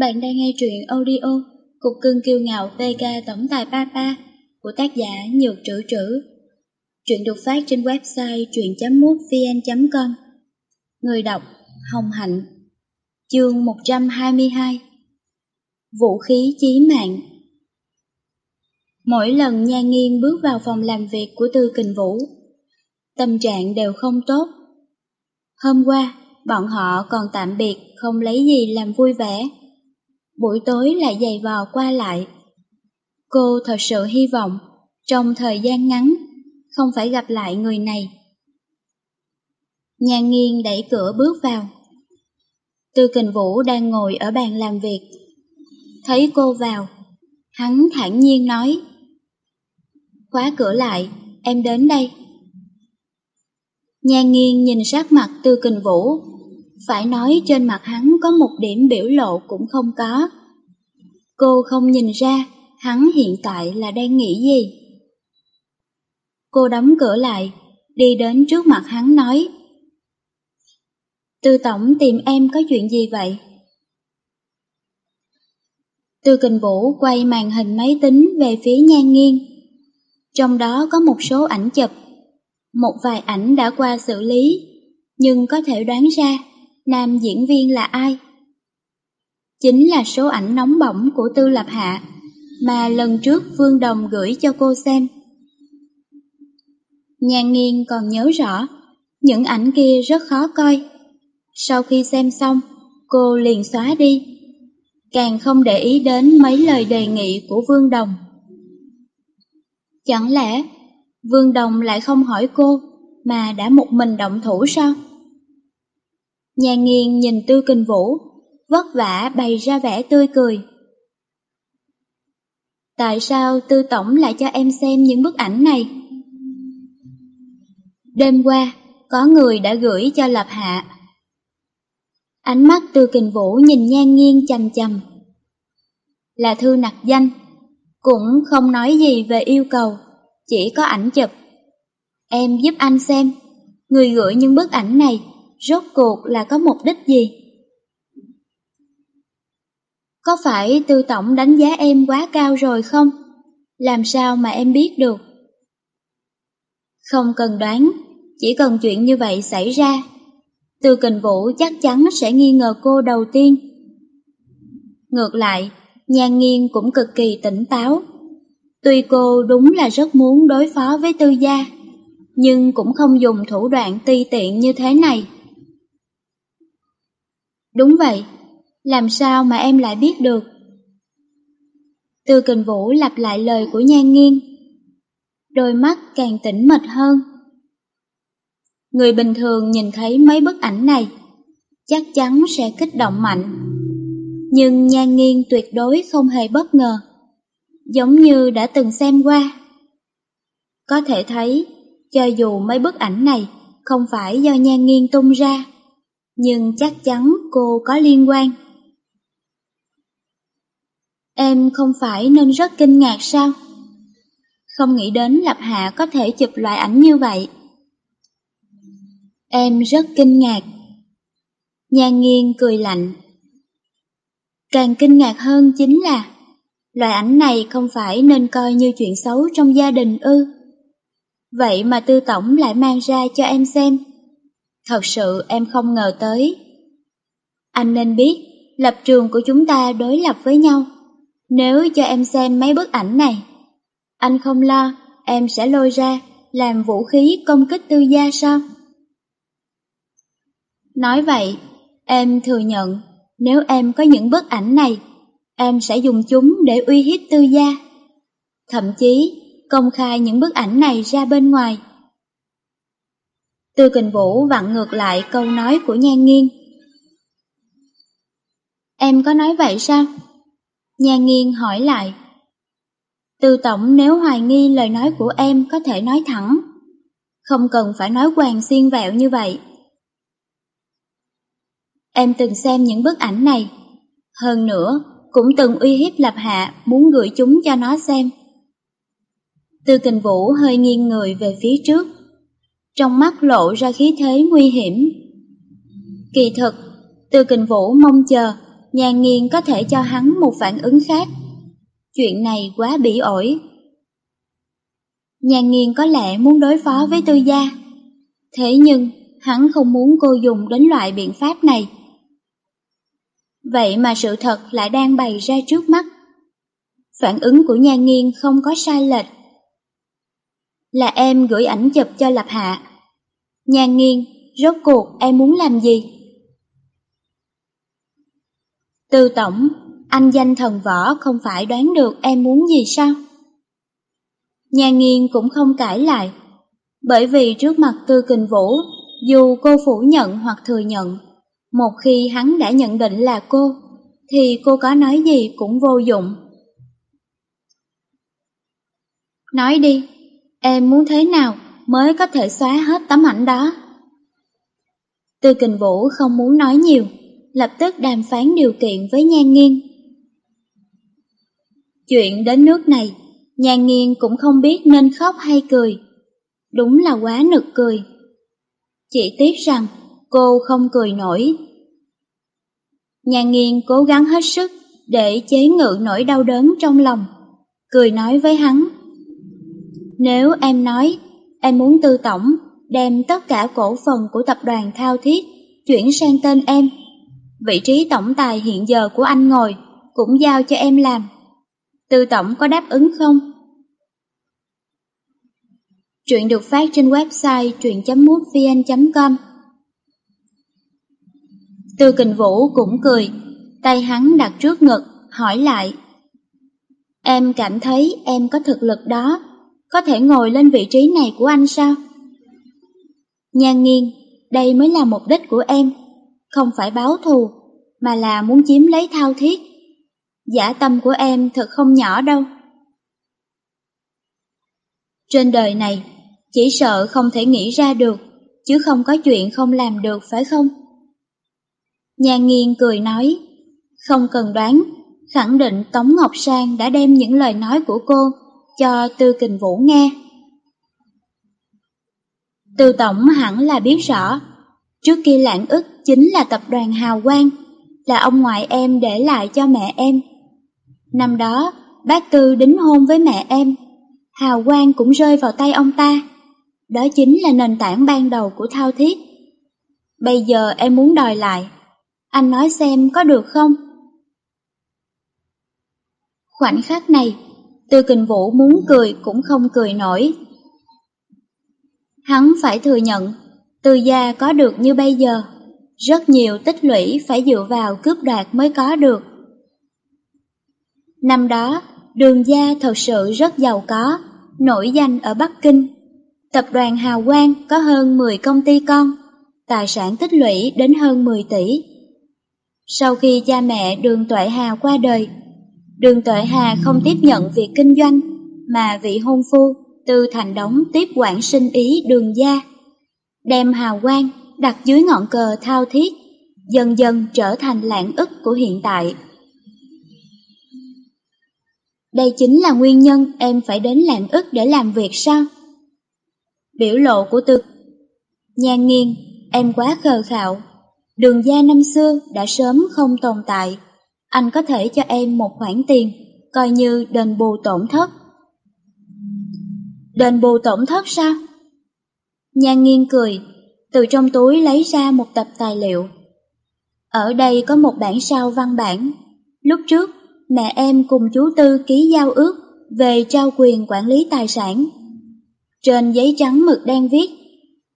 Bạn đang nghe truyện audio Cục cưng kiêu ngạo Vega Tổng tài Papa của tác giả Nhược Trữ Trữ. Truyện được phát trên website truyện.mútvn.com Người đọc Hồng Hạnh. Chương 122 Vũ khí chí mạng. Mỗi lần Nha Nghiên bước vào phòng làm việc của Tư Kình Vũ, tâm trạng đều không tốt. Hôm qua, bọn họ còn tạm biệt không lấy gì làm vui vẻ buổi tối lại dày vò qua lại. Cô thật sự hy vọng, trong thời gian ngắn, không phải gặp lại người này. Nhan nghiêng đẩy cửa bước vào. Tư kình vũ đang ngồi ở bàn làm việc. Thấy cô vào, hắn thản nhiên nói. Khóa cửa lại, em đến đây. Nhan nghiêng nhìn sát mặt tư kình vũ, phải nói trên mặt hắn có một điểm biểu lộ cũng không có. Cô không nhìn ra hắn hiện tại là đang nghĩ gì. Cô đóng cửa lại, đi đến trước mặt hắn nói. Tư tổng tìm em có chuyện gì vậy? Tư kình vũ quay màn hình máy tính về phía nhan nghiêng. Trong đó có một số ảnh chụp. Một vài ảnh đã qua xử lý, nhưng có thể đoán ra nam diễn viên là ai. Chính là số ảnh nóng bỏng của Tư Lập Hạ mà lần trước Vương Đồng gửi cho cô xem. Nhan nghiên còn nhớ rõ, những ảnh kia rất khó coi. Sau khi xem xong, cô liền xóa đi. Càng không để ý đến mấy lời đề nghị của Vương Đồng. Chẳng lẽ Vương Đồng lại không hỏi cô mà đã một mình động thủ sao? Nhà nghiêng nhìn Tư Kinh Vũ, vất vả bày ra vẻ tươi cười. Tại sao Tư Tổng lại cho em xem những bức ảnh này? Đêm qua, có người đã gửi cho Lập Hạ. Ánh mắt Tư Kình Vũ nhìn nhan nghiêng chầm chầm. Là thư nặc danh, cũng không nói gì về yêu cầu, chỉ có ảnh chụp. Em giúp anh xem, người gửi những bức ảnh này rốt cuộc là có mục đích gì? Có phải tư tổng đánh giá em quá cao rồi không? Làm sao mà em biết được? Không cần đoán, chỉ cần chuyện như vậy xảy ra, Tư Kình Vũ chắc chắn sẽ nghi ngờ cô đầu tiên. Ngược lại, Nhan Nghiên cũng cực kỳ tỉnh táo. Tuy cô đúng là rất muốn đối phó với Tư Gia, nhưng cũng không dùng thủ đoạn ti tiện như thế này. Đúng vậy, làm sao mà em lại biết được? Tư kình vũ lặp lại lời của nhan nghiêng. Đôi mắt càng tĩnh mịch hơn. Người bình thường nhìn thấy mấy bức ảnh này, chắc chắn sẽ kích động mạnh. Nhưng nhan nghiêng tuyệt đối không hề bất ngờ, giống như đã từng xem qua. Có thể thấy, cho dù mấy bức ảnh này không phải do nhan nghiêng tung ra, nhưng chắc chắn cô có liên quan. Em không phải nên rất kinh ngạc sao? Không nghĩ đến Lập Hạ có thể chụp loại ảnh như vậy. Em rất kinh ngạc. Nhan nghiêng cười lạnh. Càng kinh ngạc hơn chính là loại ảnh này không phải nên coi như chuyện xấu trong gia đình ư. Vậy mà tư tổng lại mang ra cho em xem. Thật sự em không ngờ tới. Anh nên biết, lập trường của chúng ta đối lập với nhau. Nếu cho em xem mấy bức ảnh này, anh không lo em sẽ lôi ra làm vũ khí công kích tư gia sao? Nói vậy, em thừa nhận nếu em có những bức ảnh này, em sẽ dùng chúng để uy hiếp tư gia. Thậm chí công khai những bức ảnh này ra bên ngoài. Tư kình vũ vặn ngược lại câu nói của nhan Nghiên. Em có nói vậy sao? Nhan nghiên hỏi lại. Từ tổng nếu hoài nghi lời nói của em có thể nói thẳng. Không cần phải nói hoàng xiên vẹo như vậy. Em từng xem những bức ảnh này. Hơn nữa, cũng từng uy hiếp Lập Hạ muốn gửi chúng cho nó xem. Tư kình vũ hơi nghiêng người về phía trước. Trong mắt lộ ra khí thế nguy hiểm. Kỳ thực, Tư kình vũ mong chờ nhà nghiên có thể cho hắn một phản ứng khác. Chuyện này quá bỉ ổi. Nhà nghiên có lẽ muốn đối phó với tư gia. Thế nhưng, hắn không muốn cô dùng đến loại biện pháp này. Vậy mà sự thật lại đang bày ra trước mắt. Phản ứng của nhà nghiên không có sai lệch. Là em gửi ảnh chụp cho Lập Hạ. Nhan nghiên, rốt cuộc em muốn làm gì? Từ tổng, anh danh thần võ không phải đoán được em muốn gì sao? Nhan nghiên cũng không cãi lại, bởi vì trước mặt Tư Kình Vũ, dù cô phủ nhận hoặc thừa nhận, một khi hắn đã nhận định là cô, thì cô có nói gì cũng vô dụng. Nói đi, em muốn thế nào mới có thể xóa hết tấm ảnh đó? Tư Kình Vũ không muốn nói nhiều, lập tức đàm phán điều kiện với Nhan Nghiên. Chuyện đến nước này, Nhan Nghiên cũng không biết nên khóc hay cười. Đúng là quá nực cười. Chỉ tiếc rằng cô không cười nổi. Nhan Nghiên cố gắng hết sức để chế ngự nỗi đau đớn trong lòng, cười nói với hắn. Nếu em nói em muốn tư tổng đem tất cả cổ phần của tập đoàn Thao Thiết chuyển sang tên em, vị trí tổng tài hiện giờ của anh ngồi cũng giao cho em làm. Tư tổng có đáp ứng không? chuyện được phát trên website truyện.mútvn.com Tư kình vũ cũng cười, tay hắn đặt trước ngực, hỏi lại. Em cảm thấy em có thực lực đó, có thể ngồi lên vị trí này của anh sao? Nhan nghiêng, đây mới là mục đích của em, không phải báo thù, mà là muốn chiếm lấy thao thiết. Giả tâm của em thật không nhỏ đâu. Trên đời này, chỉ sợ không thể nghĩ ra được, chứ không có chuyện không làm được phải không? Nhan nghiêng cười nói, không cần đoán, khẳng định Tống Ngọc Sang đã đem những lời nói của cô cho Tư Kình Vũ nghe. Tư Tổng hẳn là biết rõ, trước kia lãng ức chính là tập đoàn Hào Quang, là ông ngoại em để lại cho mẹ em. Năm đó, bác Tư đính hôn với mẹ em, Hào Quang cũng rơi vào tay ông ta. Đó chính là nền tảng ban đầu của thao thiết. Bây giờ em muốn đòi lại, anh nói xem có được không? Khoảnh khắc này, Tư Kình Vũ muốn cười cũng không cười nổi. Hắn phải thừa nhận, Tư gia có được như bây giờ, rất nhiều tích lũy phải dựa vào cướp đoạt mới có được. Năm đó, đường gia thật sự rất giàu có, nổi danh ở Bắc Kinh. Tập đoàn Hào Quang có hơn 10 công ty con, tài sản tích lũy đến hơn 10 tỷ. Sau khi cha mẹ Đường Tuệ hào qua đời, Đường Tuệ Hà không tiếp nhận việc kinh doanh, mà vị hôn phu từ thành đống tiếp quản sinh ý đường gia. Đem hào quang đặt dưới ngọn cờ thao thiết, dần dần trở thành lãng ức của hiện tại. Đây chính là nguyên nhân em phải đến lãng ức để làm việc sao? Biểu lộ của tư Nhan nghiêng, em quá khờ khạo. Đường gia năm xưa đã sớm không tồn tại. Anh có thể cho em một khoản tiền, coi như đền bù tổn thất. Đền bù tổn thất sao? Nhan nghiêng cười, từ trong túi lấy ra một tập tài liệu. Ở đây có một bản sao văn bản. Lúc trước, mẹ em cùng chú Tư ký giao ước về trao quyền quản lý tài sản. Trên giấy trắng mực đen viết,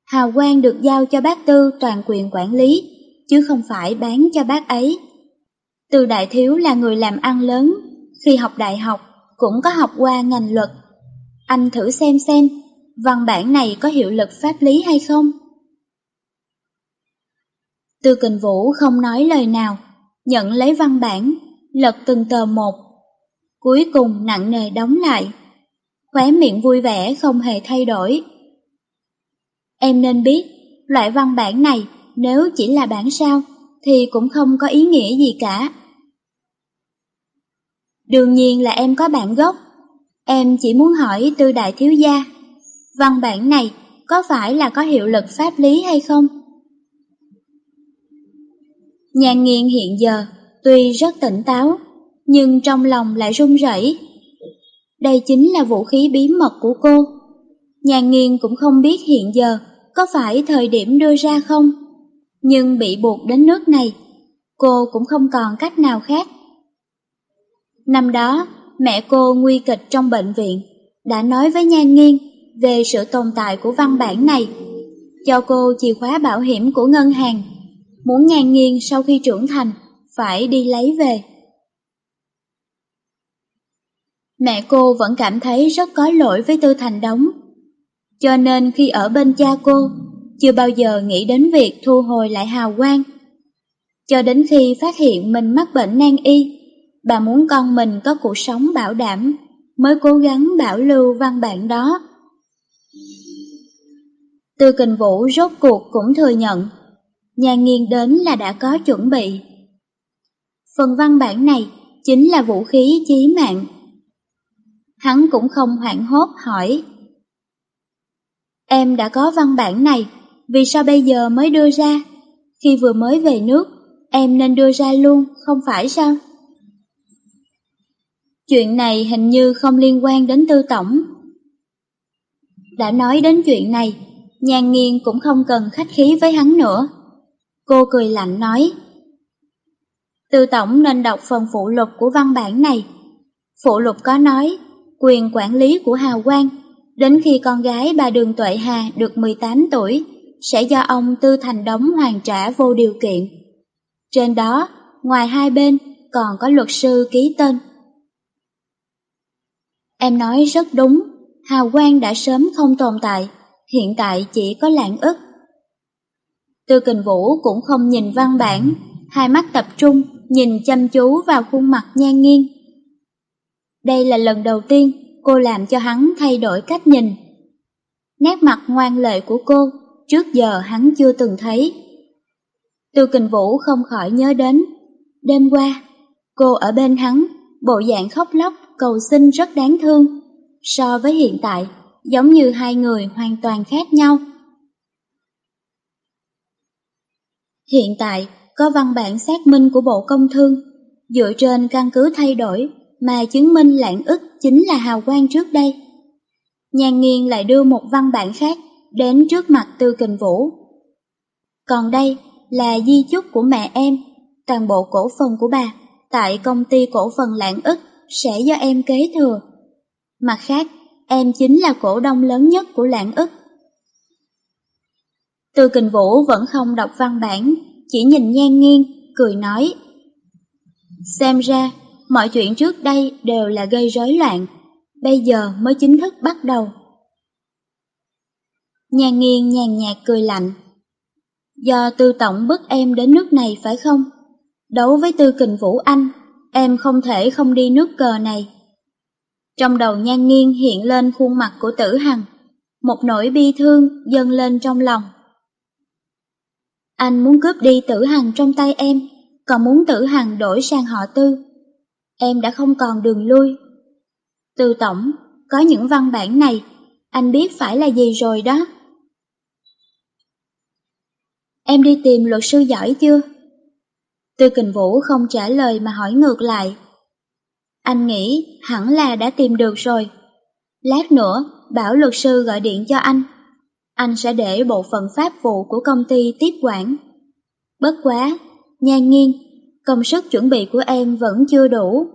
hào quang được giao cho bác Tư toàn quyền quản lý, chứ không phải bán cho bác ấy. Từ đại thiếu là người làm ăn lớn, khi học đại học cũng có học qua ngành luật. Anh thử xem xem, văn bản này có hiệu lực pháp lý hay không? Tư kình vũ không nói lời nào, nhận lấy văn bản, lật từng tờ một. Cuối cùng nặng nề đóng lại. Khóe miệng vui vẻ không hề thay đổi. Em nên biết, loại văn bản này nếu chỉ là bản sao thì cũng không có ý nghĩa gì cả. Đương nhiên là em có bản gốc. Em chỉ muốn hỏi tư đại thiếu gia, văn bản này có phải là có hiệu lực pháp lý hay không? Nhàn nghiên hiện giờ Tuy rất tỉnh táo, nhưng trong lòng lại run rẩy. Đây chính là vũ khí bí mật của cô. Nhà nghiên cũng không biết hiện giờ có phải thời điểm đưa ra không, nhưng bị buộc đến nước này, cô cũng không còn cách nào khác. Năm đó, mẹ cô nguy kịch trong bệnh viện, đã nói với Nhan Nghiên về sự tồn tại của văn bản này, cho cô chìa khóa bảo hiểm của ngân hàng, muốn Nhan Nghiên sau khi trưởng thành phải đi lấy về. Mẹ cô vẫn cảm thấy rất có lỗi với Tư Thành Đống, cho nên khi ở bên cha cô, chưa bao giờ nghĩ đến việc thu hồi lại hào quang. Cho đến khi phát hiện mình mắc bệnh nan y, bà muốn con mình có cuộc sống bảo đảm, mới cố gắng bảo lưu văn bản đó. Tư Kình Vũ rốt cuộc cũng thừa nhận, nhà nghiên đến là đã có chuẩn bị. Phần văn bản này chính là vũ khí chí mạng. Hắn cũng không hoảng hốt hỏi. Em đã có văn bản này, vì sao bây giờ mới đưa ra? Khi vừa mới về nước, em nên đưa ra luôn, không phải sao? Chuyện này hình như không liên quan đến tư tổng. Đã nói đến chuyện này, nhàn nghiên cũng không cần khách khí với hắn nữa. Cô cười lạnh nói, Tư tổng nên đọc phần phụ lục của văn bản này. Phụ lục có nói, quyền quản lý của Hào Quang, đến khi con gái bà Đường Tuệ Hà được 18 tuổi, sẽ do ông Tư Thành Đống hoàn trả vô điều kiện. Trên đó, ngoài hai bên, còn có luật sư ký tên. Em nói rất đúng, hào quang đã sớm không tồn tại, hiện tại chỉ có lãng ức. Tư kình vũ cũng không nhìn văn bản, hai mắt tập trung, nhìn chăm chú vào khuôn mặt nhan nghiêng. Đây là lần đầu tiên cô làm cho hắn thay đổi cách nhìn. Nét mặt ngoan lệ của cô, trước giờ hắn chưa từng thấy. Tư kình vũ không khỏi nhớ đến, đêm qua, cô ở bên hắn, bộ dạng khóc lóc, cầu xin rất đáng thương. So với hiện tại, giống như hai người hoàn toàn khác nhau. Hiện tại, có văn bản xác minh của Bộ Công Thương, dựa trên căn cứ thay đổi mà chứng minh lãng ức chính là hào quang trước đây. Nhàn nghiên lại đưa một văn bản khác đến trước mặt Tư Kình Vũ. Còn đây là di chúc của mẹ em, toàn bộ cổ phần của bà tại công ty cổ phần lãng ức sẽ do em kế thừa. Mặt khác, em chính là cổ đông lớn nhất của lãng ức. Tư Kình Vũ vẫn không đọc văn bản, chỉ nhìn nhan nghiêng, cười nói. Xem ra, mọi chuyện trước đây đều là gây rối loạn, bây giờ mới chính thức bắt đầu. Nhan nghiêng nhàn nhạt cười lạnh. Do tư tổng bức em đến nước này phải không? Đấu với tư kình Vũ Anh, em không thể không đi nước cờ này. Trong đầu nhan nghiêng hiện lên khuôn mặt của tử hằng, một nỗi bi thương dâng lên trong lòng. Anh muốn cướp đi tử hằng trong tay em, còn muốn tử hằng đổi sang họ tư. Em đã không còn đường lui. Từ tổng, có những văn bản này, anh biết phải là gì rồi đó. Em đi tìm luật sư giỏi chưa? Tư kình vũ không trả lời mà hỏi ngược lại. Anh nghĩ hẳn là đã tìm được rồi. Lát nữa, bảo luật sư gọi điện cho anh. Anh sẽ để bộ phận pháp vụ của công ty tiếp quản. Bất quá, nhan nghiêng, công sức chuẩn bị của em vẫn chưa đủ.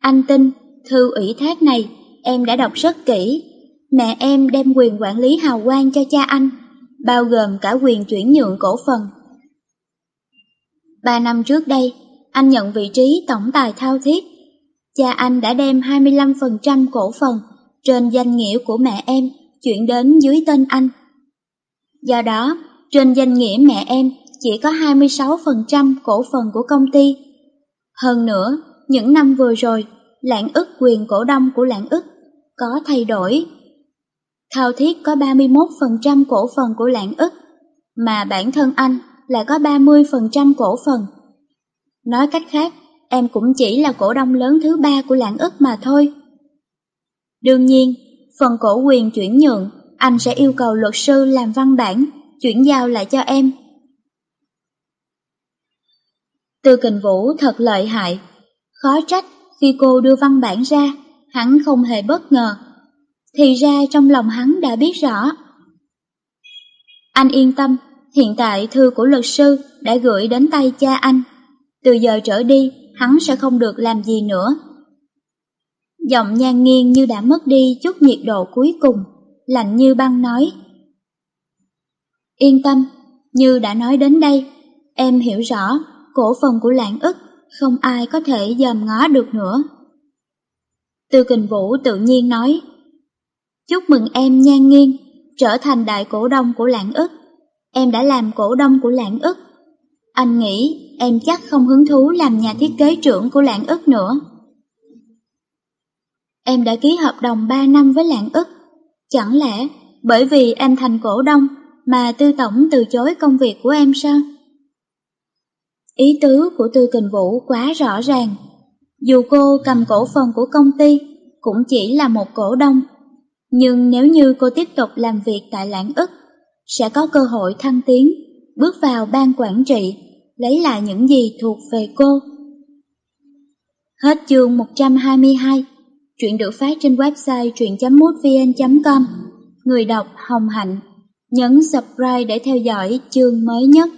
Anh tin, thư ủy thác này em đã đọc rất kỹ. Mẹ em đem quyền quản lý hào quang cho cha anh, bao gồm cả quyền chuyển nhượng cổ phần. Ba năm trước đây, anh nhận vị trí tổng tài thao thiết. Cha anh đã đem 25% cổ phần trên danh nghĩa của mẹ em chuyển đến dưới tên anh. Do đó, trên danh nghĩa mẹ em chỉ có 26% cổ phần của công ty. Hơn nữa, những năm vừa rồi, lãng ức quyền cổ đông của lãng ức có thay đổi. Thao thiết có 31% cổ phần của lãng ức, mà bản thân anh lại có 30% cổ phần. Nói cách khác, em cũng chỉ là cổ đông lớn thứ ba của lãng ức mà thôi. Đương nhiên, phần cổ quyền chuyển nhượng, anh sẽ yêu cầu luật sư làm văn bản, chuyển giao lại cho em Tư Kình Vũ thật lợi hại, khó trách khi cô đưa văn bản ra, hắn không hề bất ngờ. Thì ra trong lòng hắn đã biết rõ. Anh yên tâm, hiện tại thư của luật sư đã gửi đến tay cha anh. Từ giờ trở đi, hắn sẽ không được làm gì nữa. Giọng nhan nghiêng như đã mất đi chút nhiệt độ cuối cùng, lạnh như băng nói. Yên tâm, như đã nói đến đây, em hiểu rõ cổ phần của lãng ức không ai có thể dòm ngó được nữa. Tư kình vũ tự nhiên nói, chúc mừng em nhan nghiêng, trở thành đại cổ đông của lãng ức. Em đã làm cổ đông của lãng ức. Anh nghĩ em chắc không hứng thú làm nhà thiết kế trưởng của lãng ức nữa. Em đã ký hợp đồng 3 năm với lãng ức. Chẳng lẽ bởi vì em thành cổ đông mà tư tổng từ chối công việc của em sao? Ý tứ của Tư Kình Vũ quá rõ ràng. Dù cô cầm cổ phần của công ty, cũng chỉ là một cổ đông. Nhưng nếu như cô tiếp tục làm việc tại lãng ức, sẽ có cơ hội thăng tiến, bước vào ban quản trị, lấy lại những gì thuộc về cô. Hết chương 122, chuyện được phát trên website truyện.mútvn.com. Người đọc Hồng Hạnh, nhấn subscribe để theo dõi chương mới nhất.